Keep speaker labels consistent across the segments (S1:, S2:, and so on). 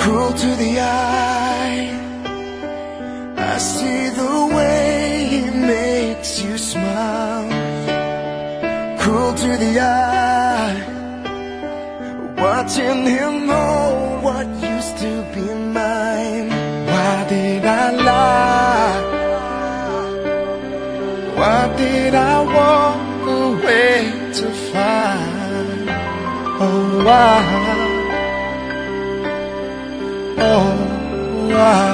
S1: Cruel to the eye I see the way he makes you smile Cruel to the eye Watching him know what used to be mine Why did I lie? Why did I walk away to find? Oh, why? Oh, why?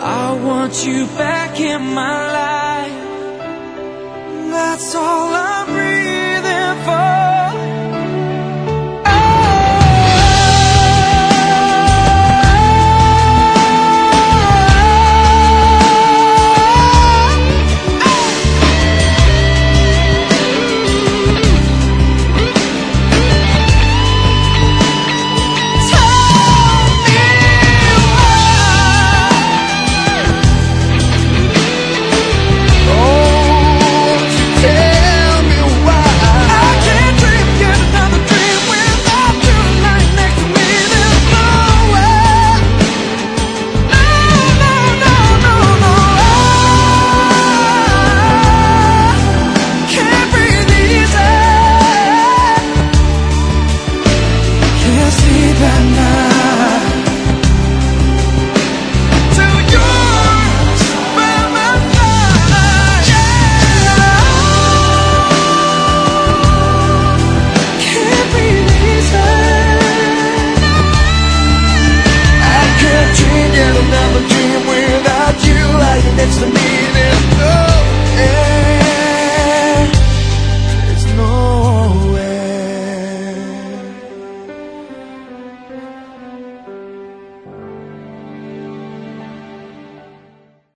S2: I want you back in my life. That's all I